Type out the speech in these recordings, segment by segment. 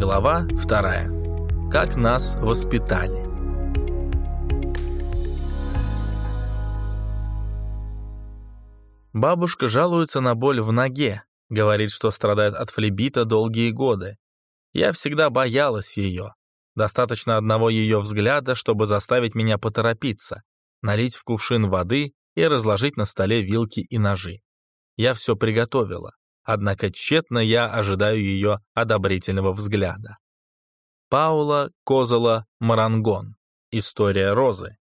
Глава вторая. Как нас воспитали. Бабушка жалуется на боль в ноге, говорит, что страдает от флебита долгие годы. Я всегда боялась ее. Достаточно одного ее взгляда, чтобы заставить меня поторопиться, налить в кувшин воды и разложить на столе вилки и ножи. Я все приготовила, однако тщетно я ожидаю ее одобрительного взгляда. Паула Козола Марангон. История розы.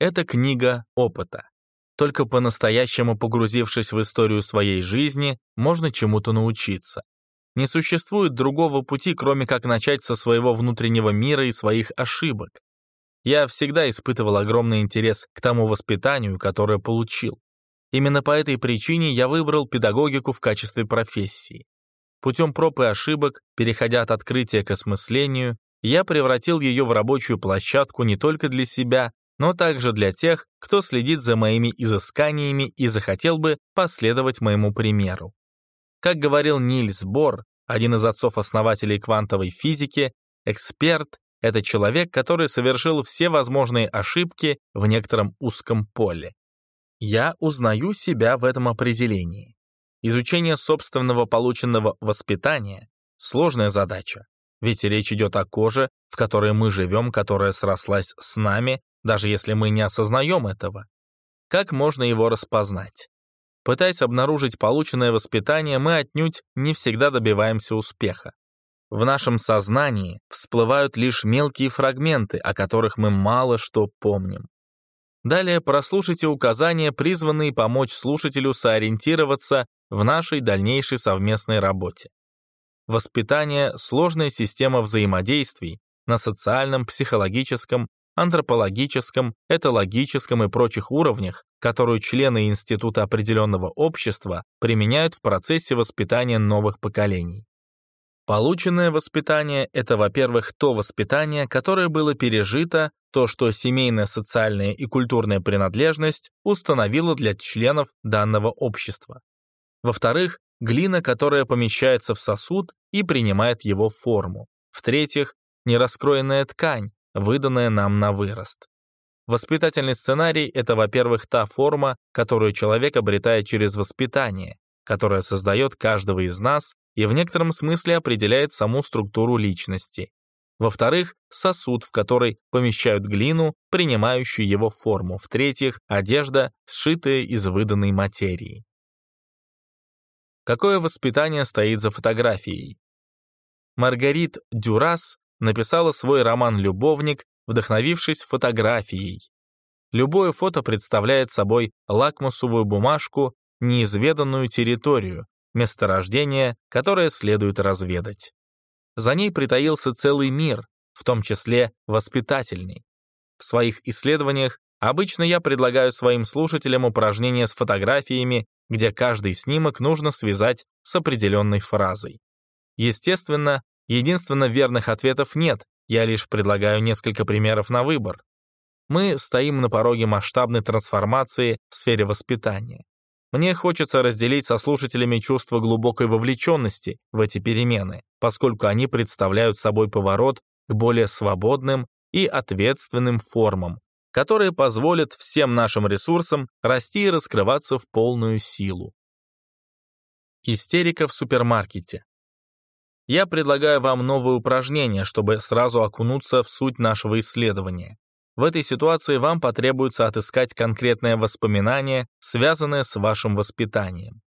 Это книга опыта. Только по-настоящему погрузившись в историю своей жизни, можно чему-то научиться. Не существует другого пути, кроме как начать со своего внутреннего мира и своих ошибок. Я всегда испытывал огромный интерес к тому воспитанию, которое получил. Именно по этой причине я выбрал педагогику в качестве профессии. Путем проб и ошибок, переходя от открытия к осмыслению, я превратил ее в рабочую площадку не только для себя, но также для тех, кто следит за моими изысканиями и захотел бы последовать моему примеру. Как говорил Нильс Бор, один из отцов-основателей квантовой физики, эксперт — это человек, который совершил все возможные ошибки в некотором узком поле. Я узнаю себя в этом определении. Изучение собственного полученного воспитания — сложная задача, ведь речь идет о коже, в которой мы живем, которая срослась с нами, даже если мы не осознаем этого. Как можно его распознать? Пытаясь обнаружить полученное воспитание, мы отнюдь не всегда добиваемся успеха. В нашем сознании всплывают лишь мелкие фрагменты, о которых мы мало что помним. Далее прослушайте указания, призванные помочь слушателю сориентироваться в нашей дальнейшей совместной работе. Воспитание — сложная система взаимодействий на социальном, психологическом, антропологическом, этологическом и прочих уровнях, которую члены института определенного общества применяют в процессе воспитания новых поколений. Полученное воспитание – это, во-первых, то воспитание, которое было пережито, то, что семейная, социальная и культурная принадлежность установила для членов данного общества. Во-вторых, глина, которая помещается в сосуд и принимает его форму. В-третьих, нераскроенная ткань, выданная нам на вырост. Воспитательный сценарий — это, во-первых, та форма, которую человек обретает через воспитание, которая создает каждого из нас и в некотором смысле определяет саму структуру личности. Во-вторых, сосуд, в который помещают глину, принимающую его форму. В-третьих, одежда, сшитая из выданной материи. Какое воспитание стоит за фотографией? Маргарит Дюрас написала свой роман «Любовник», вдохновившись фотографией. Любое фото представляет собой лакмусовую бумажку, неизведанную территорию, месторождение, которое следует разведать. За ней притаился целый мир, в том числе воспитательный. В своих исследованиях обычно я предлагаю своим слушателям упражнения с фотографиями, где каждый снимок нужно связать с определенной фразой. Естественно, Единственно верных ответов нет, я лишь предлагаю несколько примеров на выбор. Мы стоим на пороге масштабной трансформации в сфере воспитания. Мне хочется разделить со слушателями чувство глубокой вовлеченности в эти перемены, поскольку они представляют собой поворот к более свободным и ответственным формам, которые позволят всем нашим ресурсам расти и раскрываться в полную силу. Истерика в супермаркете я предлагаю вам новое упражнение, чтобы сразу окунуться в суть нашего исследования. В этой ситуации вам потребуется отыскать конкретное воспоминание, связанное с вашим воспитанием.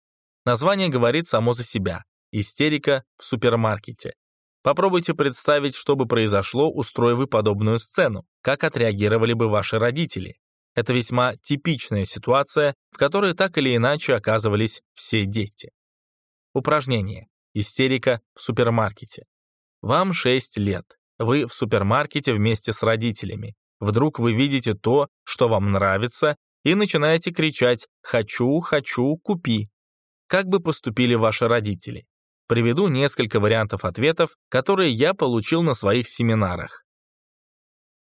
Название говорит само за себя «Истерика в супермаркете». Попробуйте представить, что бы произошло, устроив вы подобную сцену, как отреагировали бы ваши родители. Это весьма типичная ситуация, в которой так или иначе оказывались все дети. Упражнение. Истерика в супермаркете. Вам 6 лет. Вы в супермаркете вместе с родителями. Вдруг вы видите то, что вам нравится, и начинаете кричать «хочу, хочу, купи». Как бы поступили ваши родители? Приведу несколько вариантов ответов, которые я получил на своих семинарах.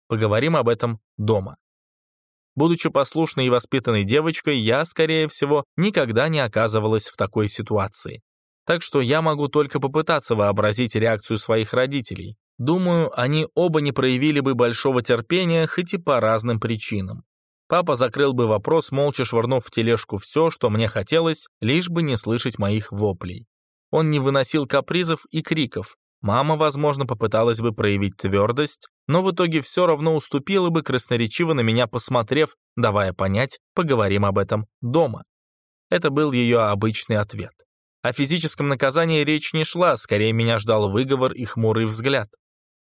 Поговорим об этом дома. Будучи послушной и воспитанной девочкой, я, скорее всего, никогда не оказывалась в такой ситуации. так что я могу только попытаться вообразить реакцию своих родителей. Думаю, они оба не проявили бы большого терпения, хоть и по разным причинам. Папа закрыл бы вопрос, молча швырнув в тележку все, что мне хотелось, лишь бы не слышать моих воплей. Он не выносил капризов и криков. Мама, возможно, попыталась бы проявить твердость, но в итоге все равно уступила бы, красноречиво на меня посмотрев, давая понять, поговорим об этом дома. Это был ее обычный ответ. О физическом наказании речь не шла, скорее меня ждал выговор и хмурый взгляд.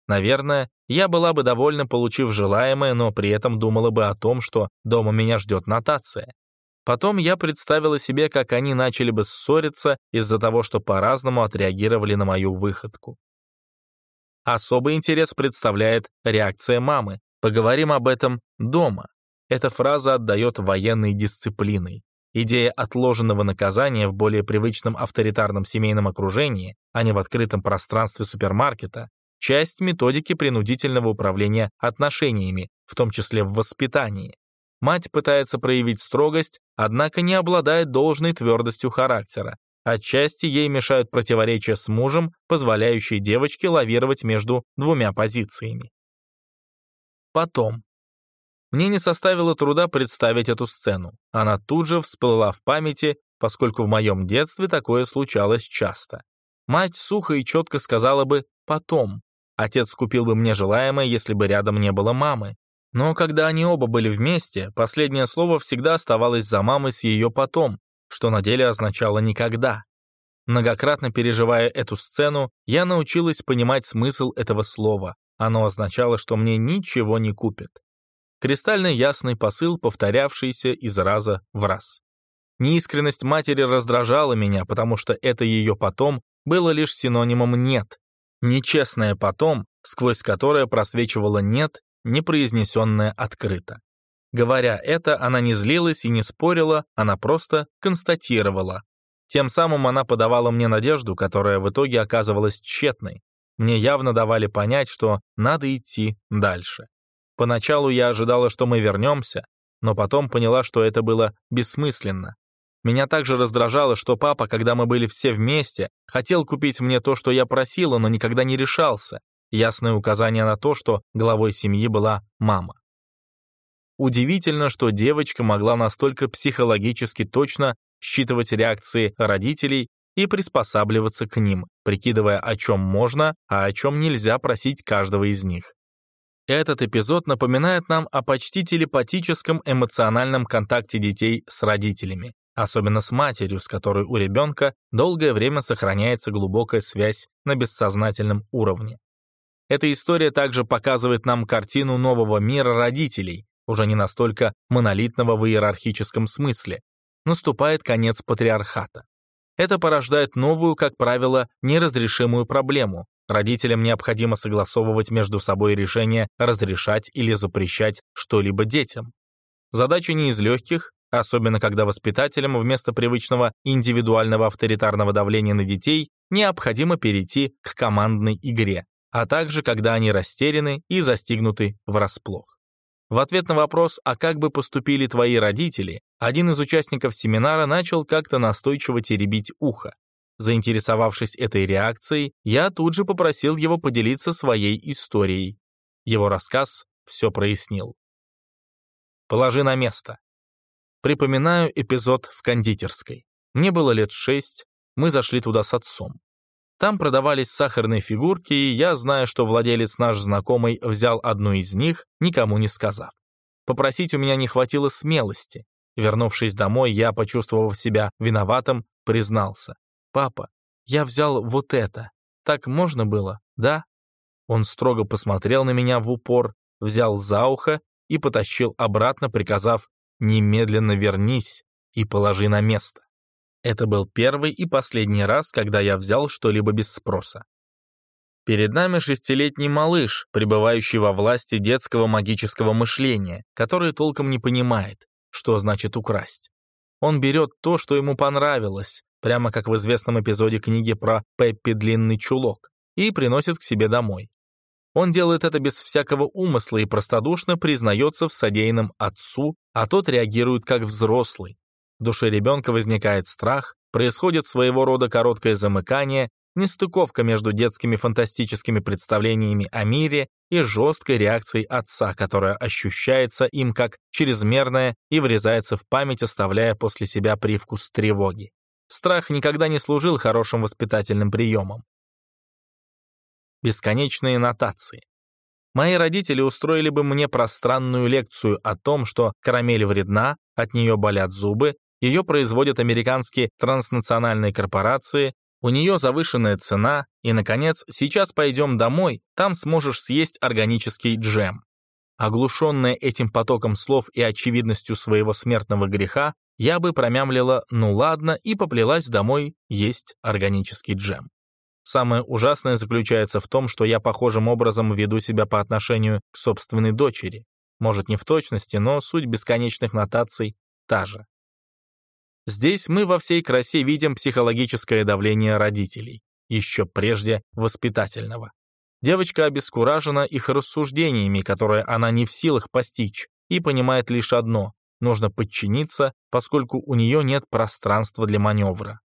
Наверное, я была бы довольна, получив желаемое, но при этом думала бы о том, что дома меня ждет нотация. Потом я представила себе, как они начали бы ссориться из-за того, что по-разному отреагировали на мою выходку. Особый интерес представляет реакция мамы. Поговорим об этом дома. Эта фраза отдает военной дисциплиной. Идея отложенного наказания в более привычном авторитарном семейном окружении, а не в открытом пространстве супермаркета, часть методики принудительного управления отношениями, в том числе в воспитании. Мать пытается проявить строгость, однако не обладает должной твердостью характера. Отчасти ей мешают противоречия с мужем, позволяющие девочке лавировать между двумя позициями. Потом. Мне не составило труда представить эту сцену. Она тут же всплыла в памяти, поскольку в моем детстве такое случалось часто. Мать сухо и четко сказала бы «потом». Отец купил бы мне желаемое, если бы рядом не было мамы. Но когда они оба были вместе, последнее слово всегда оставалось за мамой с ее «потом», что на деле означало «никогда». Многократно переживая эту сцену, я научилась понимать смысл этого слова. Оно означало, что мне ничего не купят. Кристально ясный посыл, повторявшийся из раза в раз. Неискренность матери раздражала меня, потому что это ее «потом» было лишь синонимом «нет». Нечестное «потом», сквозь которое просвечивало «нет», непроизнесенное открыто. Говоря это, она не злилась и не спорила, она просто констатировала. Тем самым она подавала мне надежду, которая в итоге оказывалась тщетной. Мне явно давали понять, что надо идти дальше. Поначалу я ожидала, что мы вернемся, но потом поняла, что это было бессмысленно. Меня также раздражало, что папа, когда мы были все вместе, хотел купить мне то, что я просила, но никогда не решался. Ясное указание на то, что главой семьи была мама. Удивительно, что девочка могла настолько психологически точно считывать реакции родителей и приспосабливаться к ним, прикидывая, о чем можно, а о чем нельзя просить каждого из них. Этот эпизод напоминает нам о почти телепатическом эмоциональном контакте детей с родителями, особенно с матерью, с которой у ребенка долгое время сохраняется глубокая связь на бессознательном уровне. Эта история также показывает нам картину нового мира родителей, уже не настолько монолитного в иерархическом смысле, наступает конец патриархата. Это порождает новую, как правило, неразрешимую проблему. Родителям необходимо согласовывать между собой решение разрешать или запрещать что-либо детям. Задача не из легких, особенно когда воспитателям вместо привычного индивидуального авторитарного давления на детей необходимо перейти к командной игре, а также когда они растеряны и застигнуты врасплох. В ответ на вопрос «А как бы поступили твои родители?» один из участников семинара начал как-то настойчиво теребить ухо. Заинтересовавшись этой реакцией, я тут же попросил его поделиться своей историей. Его рассказ все прояснил. «Положи на место». Припоминаю эпизод в кондитерской. Мне было лет шесть, мы зашли туда с отцом. Там продавались сахарные фигурки, и я, зная, что владелец наш знакомый взял одну из них, никому не сказав. Попросить у меня не хватило смелости. Вернувшись домой, я, почувствовав себя виноватым, признался. «Папа, я взял вот это. Так можно было, да?» Он строго посмотрел на меня в упор, взял за ухо и потащил обратно, приказав «немедленно вернись и положи на место». Это был первый и последний раз, когда я взял что-либо без спроса. Перед нами шестилетний малыш, пребывающий во власти детского магического мышления, который толком не понимает, что значит украсть. Он берет то, что ему понравилось, прямо как в известном эпизоде книги про Пеппи Длинный Чулок, и приносит к себе домой. Он делает это без всякого умысла и простодушно признается в содеянном отцу, а тот реагирует как взрослый, в душе ребенка возникает страх, происходит своего рода короткое замыкание, нестыковка между детскими фантастическими представлениями о мире и жесткой реакцией отца, которая ощущается им как чрезмерная и врезается в память, оставляя после себя привкус тревоги. Страх никогда не служил хорошим воспитательным приемом. Бесконечные нотации. Мои родители устроили бы мне пространную лекцию о том, что карамель вредна, от нее болят зубы, ее производят американские транснациональные корпорации, у нее завышенная цена, и, наконец, сейчас пойдем домой, там сможешь съесть органический джем. Оглушенная этим потоком слов и очевидностью своего смертного греха, я бы промямлила «ну ладно» и поплелась домой есть органический джем. Самое ужасное заключается в том, что я похожим образом веду себя по отношению к собственной дочери. Может, не в точности, но суть бесконечных нотаций та же. Здесь мы во всей красе видим психологическое давление родителей, еще прежде воспитательного. Девочка обескуражена их рассуждениями, которые она не в силах постичь, и понимает лишь одно – нужно подчиниться, поскольку у нее нет пространства для маневра.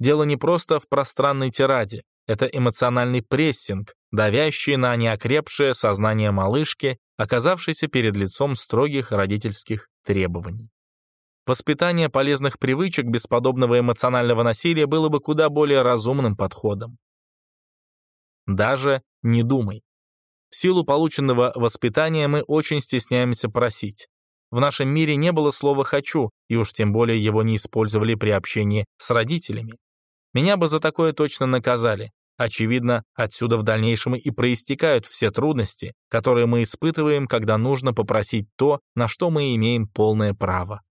Дело не просто в пространной тираде, это эмоциональный прессинг, давящий на неокрепшее сознание малышки, оказавшейся перед лицом строгих родительских требований. Воспитание полезных привычек без подобного эмоционального насилия было бы куда более разумным подходом. Даже не думай. В силу полученного воспитания мы очень стесняемся просить. В нашем мире не было слова «хочу», и уж тем более его не использовали при общении с родителями. Меня бы за такое точно наказали. Очевидно, отсюда в дальнейшем и проистекают все трудности, которые мы испытываем, когда нужно попросить то, на что мы имеем полное право.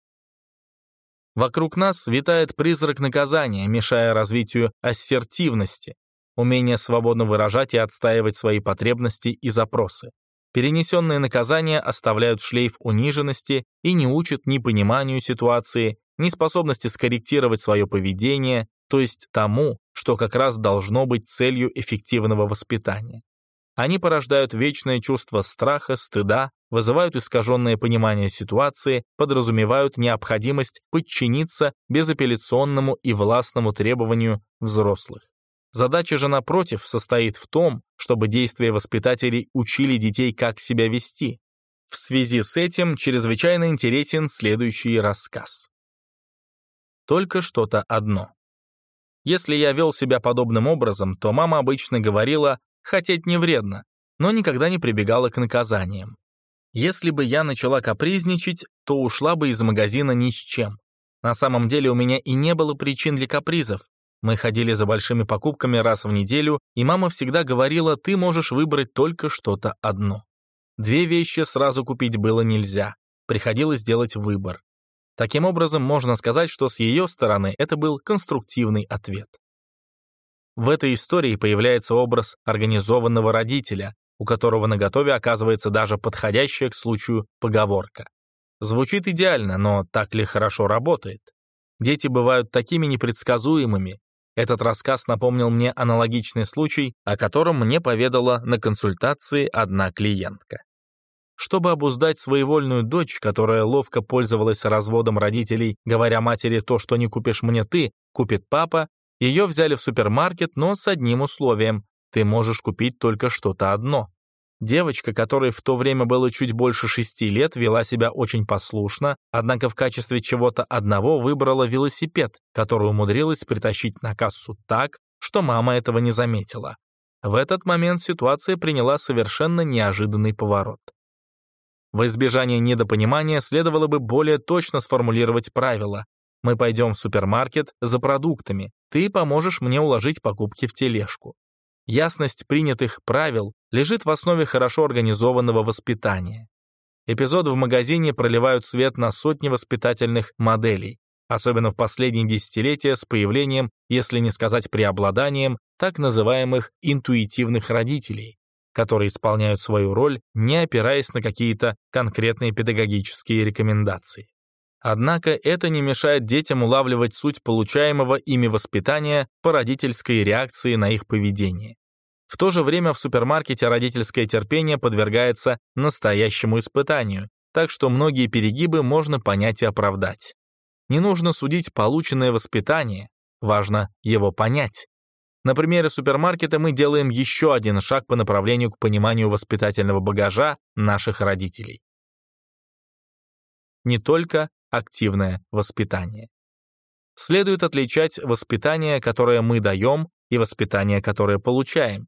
Вокруг нас витает призрак наказания, мешая развитию ассертивности, умение свободно выражать и отстаивать свои потребности и запросы. Перенесенные наказания оставляют шлейф униженности и не учат ни пониманию ситуации, ни способности скорректировать свое поведение, то есть тому, что как раз должно быть целью эффективного воспитания. Они порождают вечное чувство страха, стыда, вызывают искаженное понимание ситуации, подразумевают необходимость подчиниться безапелляционному и властному требованию взрослых. Задача же, напротив, состоит в том, чтобы действия воспитателей учили детей, как себя вести. В связи с этим чрезвычайно интересен следующий рассказ. Только что-то одно. Если я вел себя подобным образом, то мама обычно говорила «хотеть не вредно», но никогда не прибегала к наказаниям. Если бы я начала капризничать, то ушла бы из магазина ни с чем. На самом деле у меня и не было причин для капризов. Мы ходили за большими покупками раз в неделю, и мама всегда говорила, ты можешь выбрать только что-то одно. Две вещи сразу купить было нельзя. Приходилось делать выбор. Таким образом, можно сказать, что с ее стороны это был конструктивный ответ. В этой истории появляется образ организованного родителя, у которого на готове оказывается даже подходящая к случаю поговорка. Звучит идеально, но так ли хорошо работает? Дети бывают такими непредсказуемыми. Этот рассказ напомнил мне аналогичный случай, о котором мне поведала на консультации одна клиентка. Чтобы обуздать своевольную дочь, которая ловко пользовалась разводом родителей, говоря матери «то, что не купишь мне ты, купит папа», ее взяли в супермаркет, но с одним условием ты можешь купить только что-то одно. Девочка, которой в то время было чуть больше шести лет, вела себя очень послушно, однако в качестве чего-то одного выбрала велосипед, который умудрилась притащить на кассу так, что мама этого не заметила. В этот момент ситуация приняла совершенно неожиданный поворот. В избежание недопонимания следовало бы более точно сформулировать правила. Мы пойдем в супермаркет за продуктами, ты поможешь мне уложить покупки в тележку. Ясность принятых правил лежит в основе хорошо организованного воспитания. Эпизоды в магазине проливают свет на сотни воспитательных моделей, особенно в последние десятилетия с появлением, если не сказать преобладанием, так называемых интуитивных родителей, которые исполняют свою роль, не опираясь на какие-то конкретные педагогические рекомендации. Однако это не мешает детям улавливать суть получаемого ими воспитания по родительской реакции на их поведение. В то же время в супермаркете родительское терпение подвергается настоящему испытанию, так что многие перегибы можно понять и оправдать. Не нужно судить полученное воспитание, важно его понять. На примере супермаркета мы делаем еще один шаг по направлению к пониманию воспитательного багажа наших родителей. Не только активное воспитание. Следует отличать воспитание, которое мы даем, и воспитание, которое получаем.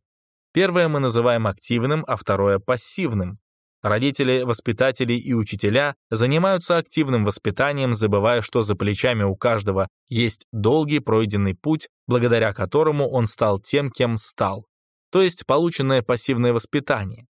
Первое мы называем активным, а второе — пассивным. Родители, воспитатели и учителя занимаются активным воспитанием, забывая, что за плечами у каждого есть долгий пройденный путь, благодаря которому он стал тем, кем стал, то есть полученное пассивное воспитание.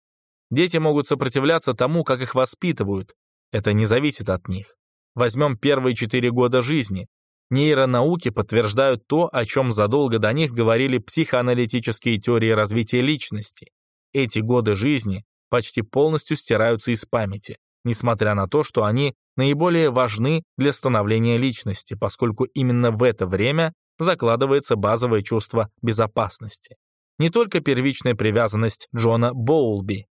Дети могут сопротивляться тому, как их воспитывают. Это не зависит от них. Возьмем первые четыре года жизни. Нейронауки подтверждают то, о чем задолго до них говорили психоаналитические теории развития личности. Эти годы жизни почти полностью стираются из памяти, несмотря на то, что они наиболее важны для становления личности, поскольку именно в это время закладывается базовое чувство безопасности. Не только первичная привязанность Джона Боулби.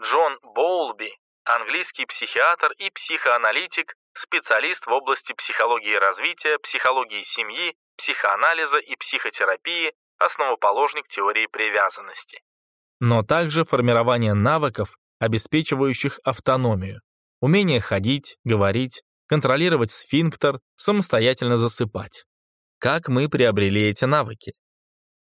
Джон Боулби, английский психиатр и психоаналитик, специалист в области психологии развития, психологии семьи, психоанализа и психотерапии, основоположник теории привязанности но также формирование навыков, обеспечивающих автономию, умение ходить, говорить, контролировать сфинктер, самостоятельно засыпать. Как мы приобрели эти навыки?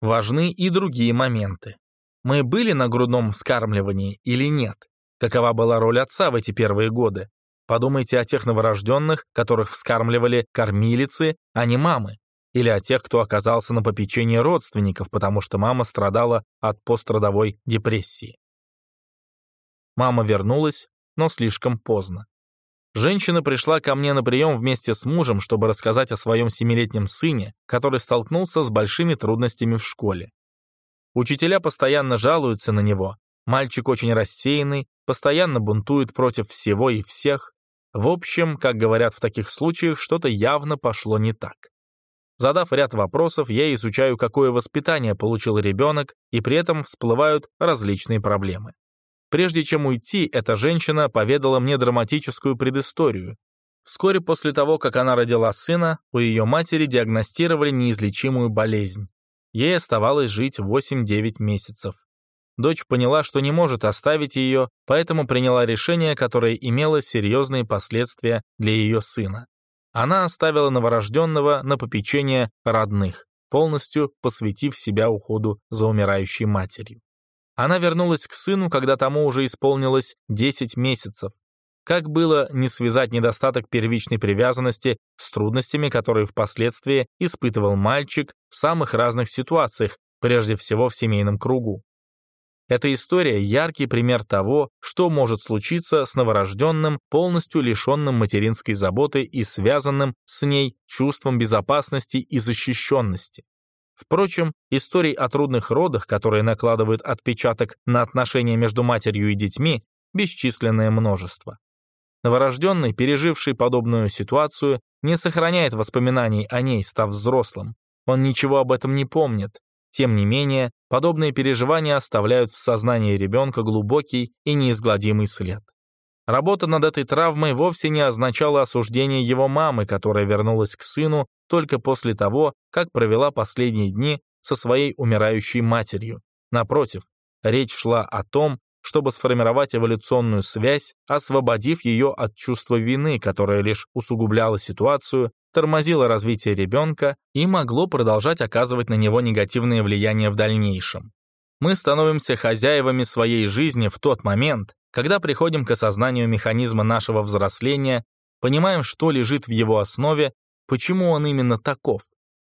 Важны и другие моменты. Мы были на грудном вскармливании или нет? Какова была роль отца в эти первые годы? Подумайте о тех новорожденных, которых вскармливали кормилицы, а не мамы или о тех, кто оказался на попечении родственников, потому что мама страдала от пострадовой депрессии. Мама вернулась, но слишком поздно. Женщина пришла ко мне на прием вместе с мужем, чтобы рассказать о своем семилетнем сыне, который столкнулся с большими трудностями в школе. Учителя постоянно жалуются на него. Мальчик очень рассеянный, постоянно бунтует против всего и всех. В общем, как говорят в таких случаях, что-то явно пошло не так. Задав ряд вопросов, я изучаю, какое воспитание получил ребенок, и при этом всплывают различные проблемы. Прежде чем уйти, эта женщина поведала мне драматическую предысторию. Вскоре после того, как она родила сына, у ее матери диагностировали неизлечимую болезнь. Ей оставалось жить 8-9 месяцев. Дочь поняла, что не может оставить ее, поэтому приняла решение, которое имело серьезные последствия для ее сына она оставила новорожденного на попечение родных, полностью посвятив себя уходу за умирающей матерью. Она вернулась к сыну, когда тому уже исполнилось 10 месяцев. Как было не связать недостаток первичной привязанности с трудностями, которые впоследствии испытывал мальчик в самых разных ситуациях, прежде всего в семейном кругу. Эта история – яркий пример того, что может случиться с новорожденным, полностью лишенным материнской заботы и связанным с ней чувством безопасности и защищенности. Впрочем, историй о трудных родах, которые накладывают отпечаток на отношения между матерью и детьми, бесчисленное множество. Новорожденный, переживший подобную ситуацию, не сохраняет воспоминаний о ней, став взрослым. Он ничего об этом не помнит, тем не менее, подобные переживания оставляют в сознании ребенка глубокий и неизгладимый след. Работа над этой травмой вовсе не означала осуждение его мамы, которая вернулась к сыну только после того, как провела последние дни со своей умирающей матерью. Напротив, речь шла о том, чтобы сформировать эволюционную связь, освободив ее от чувства вины, которое лишь усугубляло ситуацию тормозило развитие ребенка и могло продолжать оказывать на него негативное влияние в дальнейшем. Мы становимся хозяевами своей жизни в тот момент, когда приходим к осознанию механизма нашего взросления, понимаем, что лежит в его основе, почему он именно таков.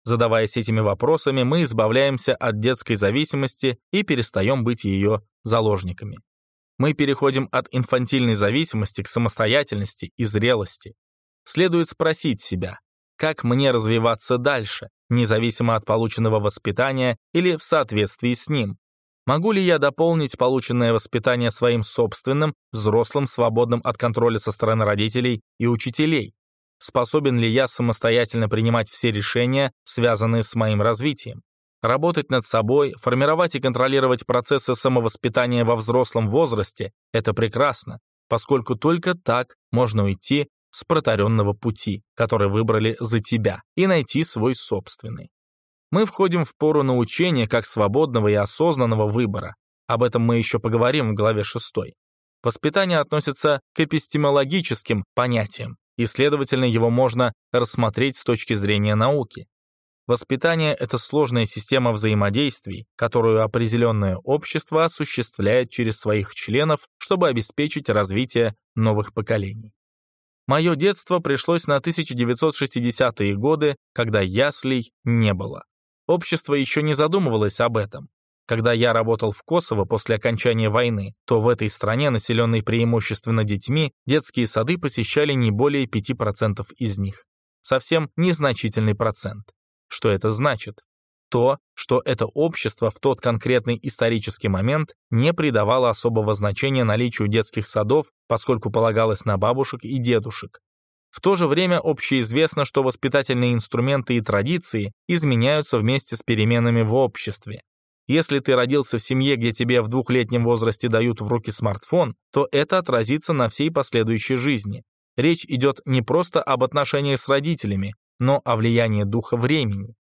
Задаваясь этими вопросами, мы избавляемся от детской зависимости и перестаем быть ее заложниками. Мы переходим от инфантильной зависимости к самостоятельности и зрелости. Следует спросить себя, как мне развиваться дальше, независимо от полученного воспитания или в соответствии с ним. Могу ли я дополнить полученное воспитание своим собственным, взрослым, свободным от контроля со стороны родителей и учителей? Способен ли я самостоятельно принимать все решения, связанные с моим развитием? Работать над собой, формировать и контролировать процессы самовоспитания во взрослом возрасте – это прекрасно, поскольку только так можно уйти с протаренного пути, который выбрали за тебя, и найти свой собственный. Мы входим в пору научения как свободного и осознанного выбора. Об этом мы еще поговорим в главе 6. Воспитание относится к эпистемологическим понятиям, и, следовательно, его можно рассмотреть с точки зрения науки. Воспитание — это сложная система взаимодействий, которую определенное общество осуществляет через своих членов, чтобы обеспечить развитие новых поколений. Мое детство пришлось на 1960-е годы, когда яслей не было. Общество еще не задумывалось об этом. Когда я работал в Косово после окончания войны, то в этой стране, населенной преимущественно детьми, детские сады посещали не более 5% из них. Совсем незначительный процент. Что это значит? То, что это общество в тот конкретный исторический момент не придавало особого значения наличию детских садов, поскольку полагалось на бабушек и дедушек. В то же время общеизвестно, что воспитательные инструменты и традиции изменяются вместе с переменами в обществе. Если ты родился в семье, где тебе в двухлетнем возрасте дают в руки смартфон, то это отразится на всей последующей жизни. Речь идет не просто об отношениях с родителями, но о влиянии духа времени.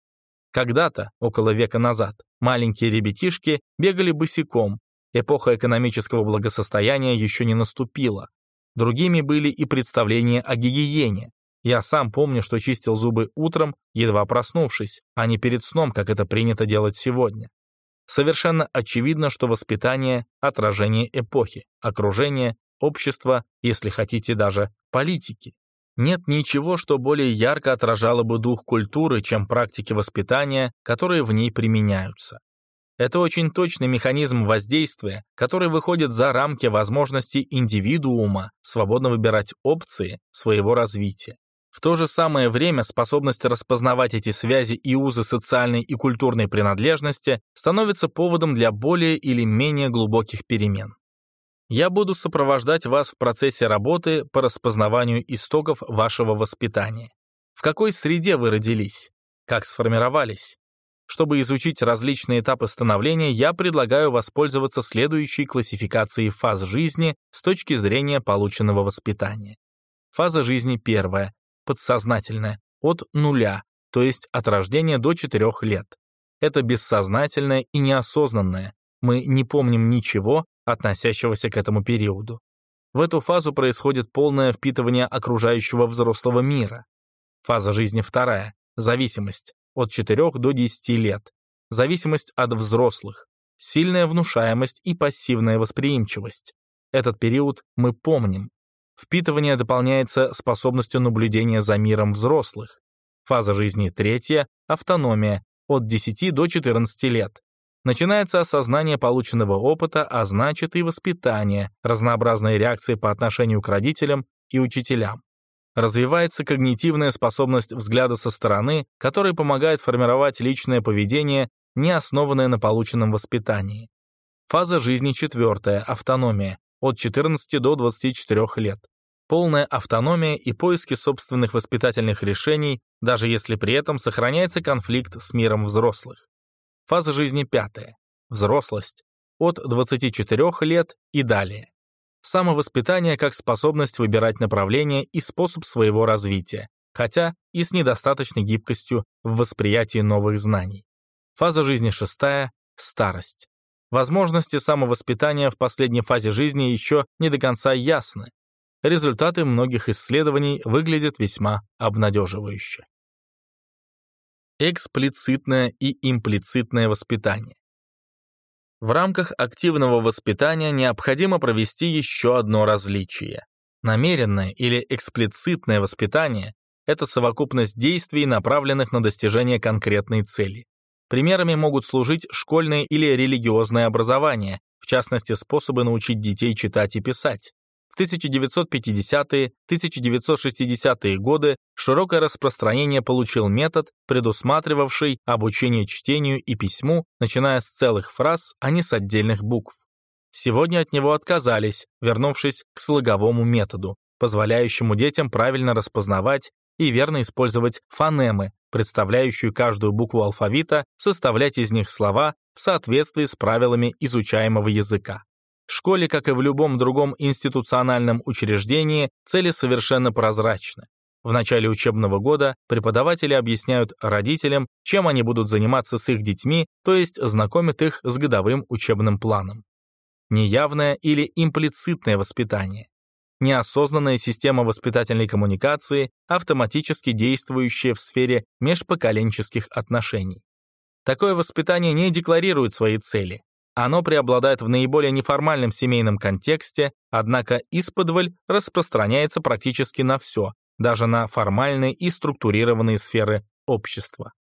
Когда-то, около века назад, маленькие ребятишки бегали босиком, эпоха экономического благосостояния еще не наступила. Другими были и представления о гигиене. Я сам помню, что чистил зубы утром, едва проснувшись, а не перед сном, как это принято делать сегодня. Совершенно очевидно, что воспитание – отражение эпохи, окружение, общества, если хотите даже политики. Нет ничего, что более ярко отражало бы дух культуры, чем практики воспитания, которые в ней применяются. Это очень точный механизм воздействия, который выходит за рамки возможностей индивидуума свободно выбирать опции своего развития. В то же самое время способность распознавать эти связи и узы социальной и культурной принадлежности становится поводом для более или менее глубоких перемен. Я буду сопровождать вас в процессе работы по распознаванию истоков вашего воспитания. В какой среде вы родились? Как сформировались? Чтобы изучить различные этапы становления, я предлагаю воспользоваться следующей классификацией фаз жизни с точки зрения полученного воспитания. Фаза жизни первая, подсознательная, от нуля, то есть от рождения до 4 лет. Это бессознательное и неосознанное. Мы не помним ничего, относящегося к этому периоду. В эту фазу происходит полное впитывание окружающего взрослого мира. Фаза жизни вторая – зависимость, от 4 до 10 лет. Зависимость от взрослых, сильная внушаемость и пассивная восприимчивость. Этот период мы помним. Впитывание дополняется способностью наблюдения за миром взрослых. Фаза жизни третья – автономия, от 10 до 14 лет. Начинается осознание полученного опыта, а значит и воспитание, разнообразные реакции по отношению к родителям и учителям. Развивается когнитивная способность взгляда со стороны, которая помогает формировать личное поведение, не основанное на полученном воспитании. Фаза жизни четвертая – автономия, от 14 до 24 лет. Полная автономия и поиски собственных воспитательных решений, даже если при этом сохраняется конфликт с миром взрослых. Фаза жизни пятая. Взрослость. От 24 лет и далее. Самовоспитание как способность выбирать направление и способ своего развития, хотя и с недостаточной гибкостью в восприятии новых знаний. Фаза жизни шестая – старость. Возможности самовоспитания в последней фазе жизни еще не до конца ясны. Результаты многих исследований выглядят весьма обнадеживающе эксплицитное и имплицитное воспитание. В рамках активного воспитания необходимо провести еще одно различие. Намеренное или эксплицитное воспитание – это совокупность действий, направленных на достижение конкретной цели. Примерами могут служить школьное или религиозное образование, в частности, способы научить детей читать и писать. В 1950-1960-е годы широкое распространение получил метод, предусматривавший обучение чтению и письму, начиная с целых фраз, а не с отдельных букв. Сегодня от него отказались, вернувшись к слоговому методу, позволяющему детям правильно распознавать и верно использовать фонемы, представляющую каждую букву алфавита, составлять из них слова в соответствии с правилами изучаемого языка. В школе, как и в любом другом институциональном учреждении, цели совершенно прозрачны. В начале учебного года преподаватели объясняют родителям, чем они будут заниматься с их детьми, то есть знакомят их с годовым учебным планом. Неявное или имплицитное воспитание. Неосознанная система воспитательной коммуникации, автоматически действующая в сфере межпоколенческих отношений. Такое воспитание не декларирует свои цели. Оно преобладает в наиболее неформальном семейном контексте, однако исподволь распространяется практически на все, даже на формальные и структурированные сферы общества.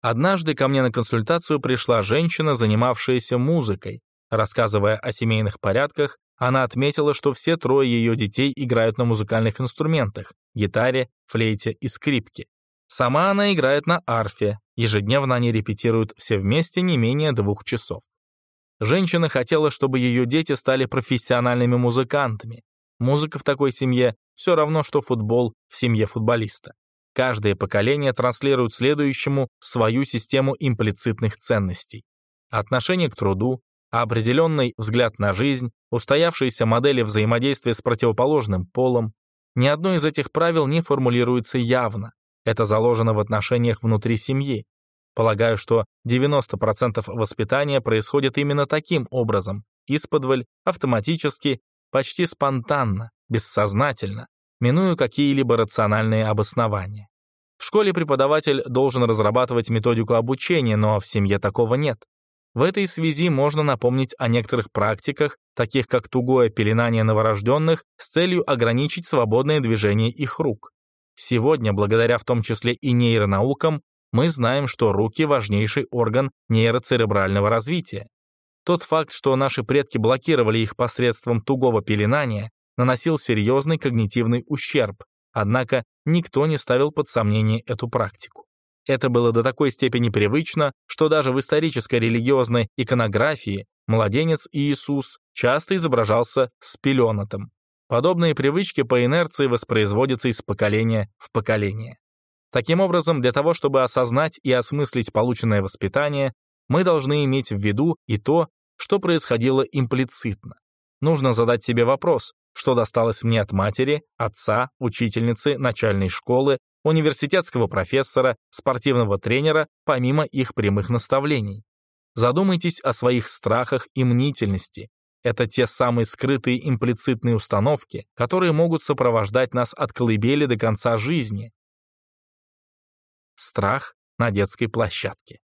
Однажды ко мне на консультацию пришла женщина, занимавшаяся музыкой. Рассказывая о семейных порядках, она отметила, что все трое ее детей играют на музыкальных инструментах – гитаре, флейте и скрипке. Сама она играет на арфе, ежедневно они репетируют все вместе не менее двух часов. Женщина хотела, чтобы ее дети стали профессиональными музыкантами. Музыка в такой семье все равно, что футбол в семье футболиста. Каждое поколение транслирует следующему свою систему имплицитных ценностей. Отношение к труду, определенный взгляд на жизнь, устоявшиеся модели взаимодействия с противоположным полом. Ни одно из этих правил не формулируется явно. Это заложено в отношениях внутри семьи. Полагаю, что 90% воспитания происходит именно таким образом, исподволь, автоматически, почти спонтанно, бессознательно, минуя какие-либо рациональные обоснования. В школе преподаватель должен разрабатывать методику обучения, но в семье такого нет. В этой связи можно напомнить о некоторых практиках, таких как тугое пеленание новорожденных с целью ограничить свободное движение их рук. Сегодня, благодаря в том числе и нейронаукам, мы знаем, что руки – важнейший орган нейроцеребрального развития. Тот факт, что наши предки блокировали их посредством тугого пеленания, наносил серьезный когнитивный ущерб, однако никто не ставил под сомнение эту практику. Это было до такой степени привычно, что даже в исторической религиозной иконографии младенец Иисус часто изображался с пеленатом. Подобные привычки по инерции воспроизводятся из поколения в поколение. Таким образом, для того, чтобы осознать и осмыслить полученное воспитание, мы должны иметь в виду и то, что происходило имплицитно. Нужно задать себе вопрос, что досталось мне от матери, отца, учительницы, начальной школы, университетского профессора, спортивного тренера, помимо их прямых наставлений. Задумайтесь о своих страхах и мнительности. Это те самые скрытые имплицитные установки, которые могут сопровождать нас от колыбели до конца жизни. Страх на детской площадке.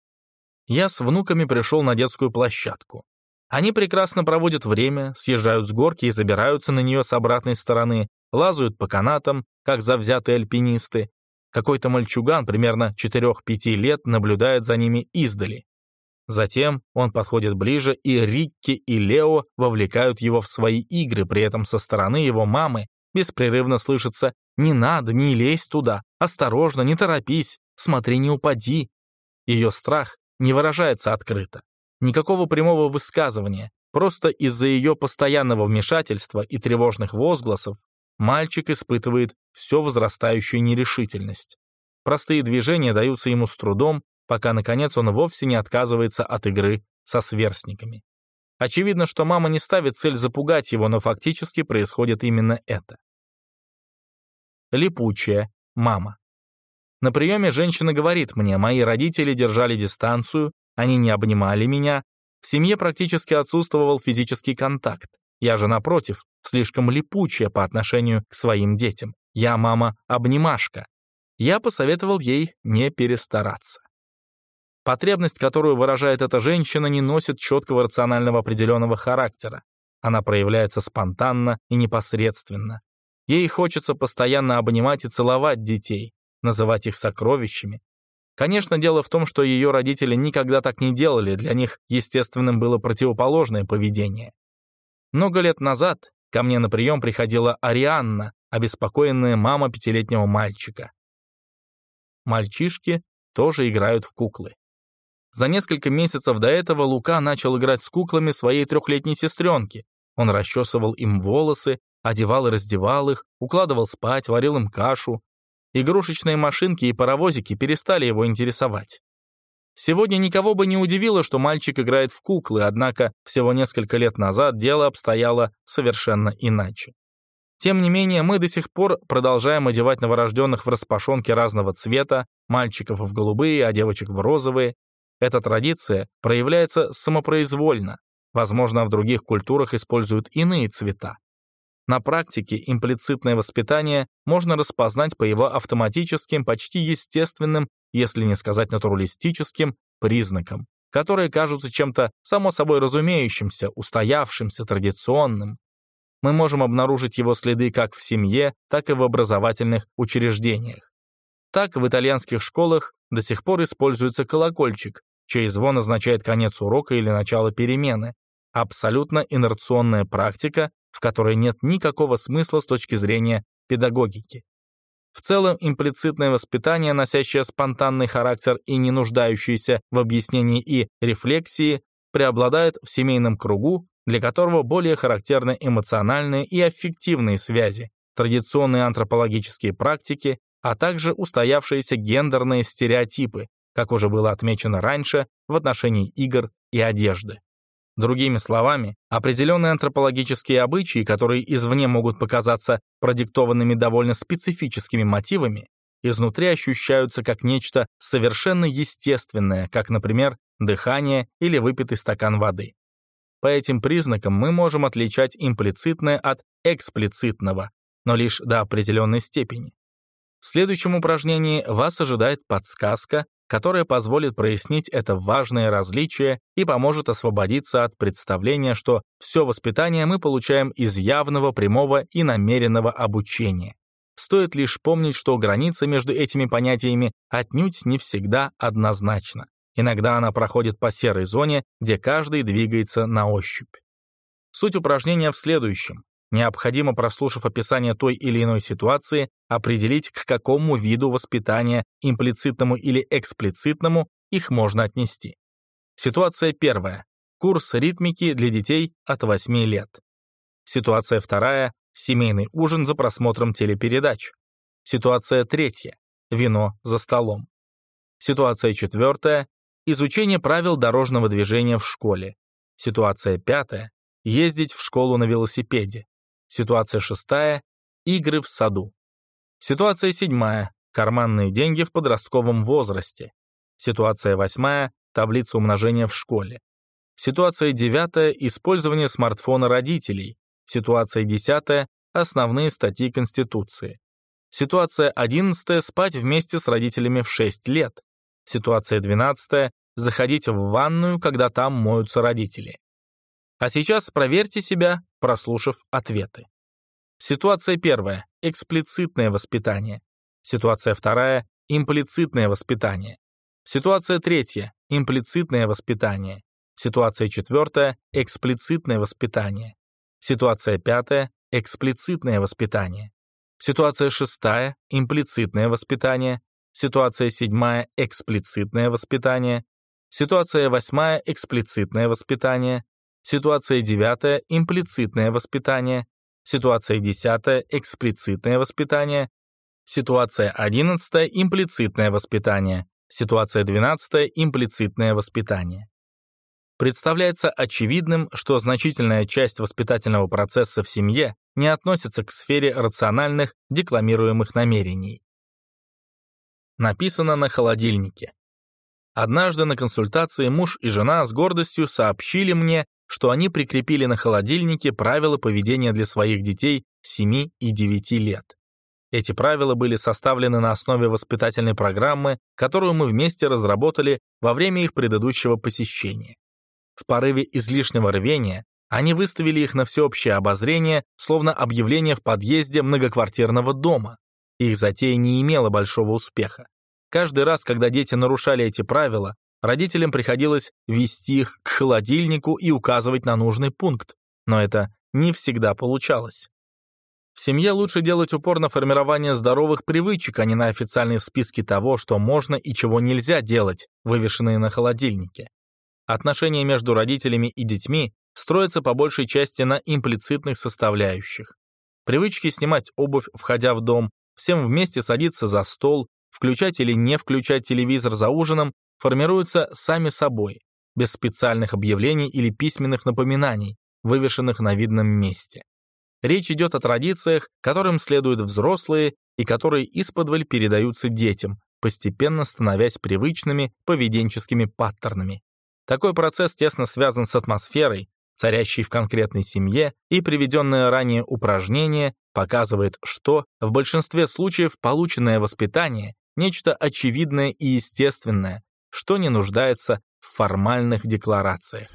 Я с внуками пришел на детскую площадку. Они прекрасно проводят время, съезжают с горки и забираются на нее с обратной стороны, лазают по канатам, как завзятые альпинисты. Какой-то мальчуган примерно 4-5 лет наблюдает за ними издали. Затем он подходит ближе, и Рикки и Лео вовлекают его в свои игры, при этом со стороны его мамы беспрерывно слышится «Не надо, не лезь туда, осторожно, не торопись, смотри, не упади». Ее страх не выражается открыто. Никакого прямого высказывания, просто из-за ее постоянного вмешательства и тревожных возгласов мальчик испытывает все возрастающую нерешительность. Простые движения даются ему с трудом, пока, наконец, он вовсе не отказывается от игры со сверстниками. Очевидно, что мама не ставит цель запугать его, но фактически происходит именно это. Липучая мама. На приеме женщина говорит мне, мои родители держали дистанцию, они не обнимали меня. В семье практически отсутствовал физический контакт. Я же, напротив, слишком липучая по отношению к своим детям. Я, мама, обнимашка. Я посоветовал ей не перестараться. Потребность, которую выражает эта женщина, не носит четкого рационального определенного характера. Она проявляется спонтанно и непосредственно. Ей хочется постоянно обнимать и целовать детей, называть их сокровищами, Конечно, дело в том, что ее родители никогда так не делали, для них естественным было противоположное поведение. Много лет назад ко мне на прием приходила Арианна, обеспокоенная мама пятилетнего мальчика. Мальчишки тоже играют в куклы. За несколько месяцев до этого Лука начал играть с куклами своей трехлетней сестренки. Он расчесывал им волосы, одевал и раздевал их, укладывал спать, варил им кашу, Игрушечные машинки и паровозики перестали его интересовать. Сегодня никого бы не удивило, что мальчик играет в куклы, однако всего несколько лет назад дело обстояло совершенно иначе. Тем не менее, мы до сих пор продолжаем одевать новорожденных в распашонки разного цвета, мальчиков в голубые, а девочек в розовые. Эта традиция проявляется самопроизвольно. Возможно, в других культурах используют иные цвета. На практике имплицитное воспитание можно распознать по его автоматическим, почти естественным если не сказать натуралистическим, признакам, которые кажутся чем-то само собой разумеющимся, устоявшимся, традиционным. Мы можем обнаружить его следы как в семье, так и в образовательных учреждениях. Так в итальянских школах до сих пор используется колокольчик, чей звон означает конец урока или начало перемены, абсолютно инерционная практика, в которой нет никакого смысла с точки зрения педагогики. В целом, имплицитное воспитание, носящее спонтанный характер и не нуждающееся в объяснении и рефлексии, преобладает в семейном кругу, для которого более характерны эмоциональные и аффективные связи, традиционные антропологические практики, а также устоявшиеся гендерные стереотипы, как уже было отмечено раньше в отношении игр и одежды. Другими словами, определенные антропологические обычаи, которые извне могут показаться продиктованными довольно специфическими мотивами, изнутри ощущаются как нечто совершенно естественное, как, например, дыхание или выпитый стакан воды. По этим признакам мы можем отличать имплицитное от эксплицитного, но лишь до определенной степени. В следующем упражнении вас ожидает подсказка, которая позволит прояснить это важное различие и поможет освободиться от представления, что все воспитание мы получаем из явного, прямого и намеренного обучения. Стоит лишь помнить, что граница между этими понятиями отнюдь не всегда однозначна. Иногда она проходит по серой зоне, где каждый двигается на ощупь. Суть упражнения в следующем. Необходимо, прослушав описание той или иной ситуации, определить, к какому виду воспитания, имплицитному или эксплицитному, их можно отнести. Ситуация первая. Курс ритмики для детей от 8 лет. Ситуация вторая. Семейный ужин за просмотром телепередач. Ситуация третья. Вино за столом. Ситуация четвертая. Изучение правил дорожного движения в школе. Ситуация пятая. Ездить в школу на велосипеде. Ситуация шестая – игры в саду. Ситуация седьмая – карманные деньги в подростковом возрасте. Ситуация восьмая – таблица умножения в школе. Ситуация девятая – использование смартфона родителей. Ситуация десятая – основные статьи Конституции. Ситуация одиннадцатая – спать вместе с родителями в 6 лет. Ситуация двенадцатая – заходить в ванную, когда там моются родители. А сейчас проверьте себя, прослушав ответы. Ситуация первая – эксплицитное воспитание. Ситуация вторая – имплицитное воспитание. Ситуация третья – имплицитное воспитание. Ситуация четвертая – эксплицитное воспитание. Ситуация пятая – эксплицитное воспитание. Ситуация шестая – имплицитное воспитание. Ситуация седьмая – эксплицитное воспитание. Ситуация восьмая – эксплицитное воспитание. Ситуация девятая – имплицитное воспитание. Ситуация десятая – эксплицитное воспитание. Ситуация одиннадцатая – имплицитное воспитание. Ситуация двенадцатая – имплицитное воспитание. Представляется очевидным, что значительная часть воспитательного процесса в семье не относится к сфере рациональных, декламируемых намерений. Написано на холодильнике. Однажды на консультации муж и жена с гордостью сообщили мне, что они прикрепили на холодильнике правила поведения для своих детей 7 и 9 лет. Эти правила были составлены на основе воспитательной программы, которую мы вместе разработали во время их предыдущего посещения. В порыве излишнего рвения они выставили их на всеобщее обозрение, словно объявление в подъезде многоквартирного дома. Их затея не имела большого успеха. Каждый раз, когда дети нарушали эти правила, Родителям приходилось вести их к холодильнику и указывать на нужный пункт, но это не всегда получалось. В семье лучше делать упор на формирование здоровых привычек, а не на официальные списки того, что можно и чего нельзя делать, вывешенные на холодильнике. Отношения между родителями и детьми строятся по большей части на имплицитных составляющих. Привычки снимать обувь, входя в дом, всем вместе садиться за стол, включать или не включать телевизор за ужином формируются сами собой, без специальных объявлений или письменных напоминаний, вывешенных на видном месте. Речь идет о традициях, которым следуют взрослые и которые исподволь передаются детям, постепенно становясь привычными поведенческими паттернами. Такой процесс тесно связан с атмосферой, царящей в конкретной семье, и приведенное ранее упражнение показывает, что в большинстве случаев полученное воспитание – нечто очевидное и естественное, что не нуждается в формальных декларациях.